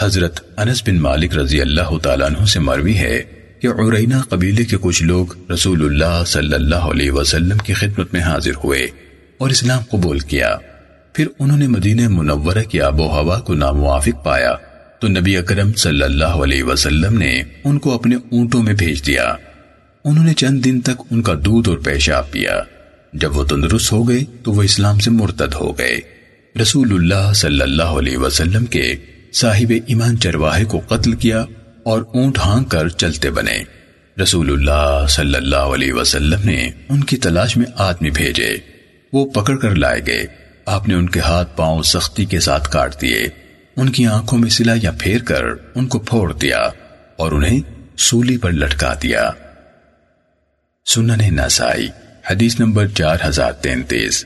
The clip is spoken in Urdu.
حضرت انس بن مالک رضی اللہ تعالیٰ عنہ سے مروی ہے کہ عرینہ قبیلے کے کچھ لوگ رسول اللہ صلی اللہ علیہ وسلم کی خدمت میں حاضر ہوئے اور اسلام قبول کیا۔ پھر انہوں نے مدینہ منورہ کی آب و ہوا کو ناموافق پایا۔ تو نبی اکرم صلی اللہ علیہ وسلم نے ان کو اپنے اونٹوں میں بھیج دیا۔ انہوں نے چند دن تک ان کا دودھ اور پیشاب پیا۔ جب وہ تندرست ہو گئے تو وہ اسلام سے مرتد ہو گئے۔ رسول اللہ صلی اللہ علیہ وسلم کے صاحب ایمان چرواہے کو قتل کیا اور اونٹ ہانگ کر چلتے بنے۔ رسول اللہ صلی اللہ علیہ وسلم نے ان کی تلاش میں آدمی بھیجے۔ وہ پکڑ کر لائے گئے۔ آپ نے ان کے ہاتھ پاؤں سختی کے ساتھ کاٹ دیے۔ ان کی آنکھوں میں سلائیاں پھیر کر ان کو پھوڑ دیا اور انہیں سولی پر لٹکا دیا۔ سنن نسائی، حدیث نمبر چار ہزار تینتیس۔